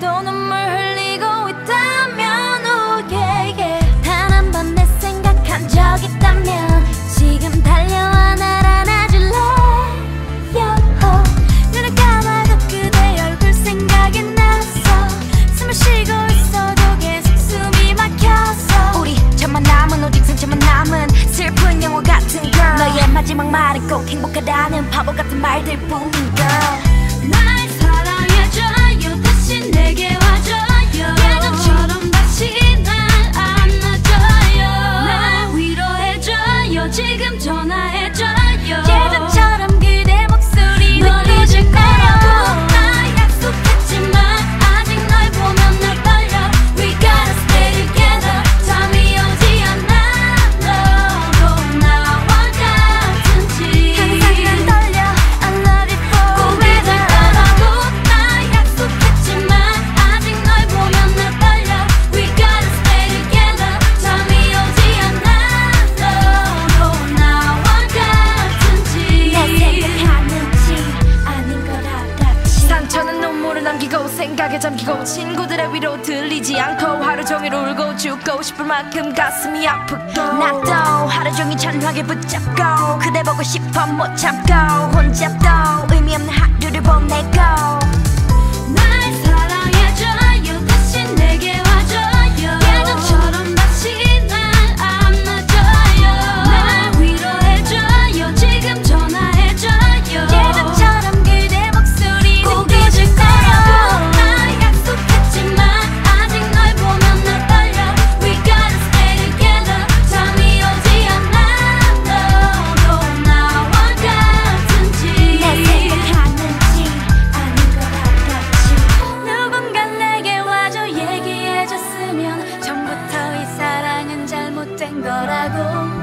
don't know 느끼고 친구들의 위로 들리지 않고 하루 종일 울고 죽고 싶을 만큼 가슴이 아프고. 나도 하루 종일 전화기 붙잡고 그대 보고 싶어 못 참고 혼자 또 의미 없는 하루를 보내고 날 거라고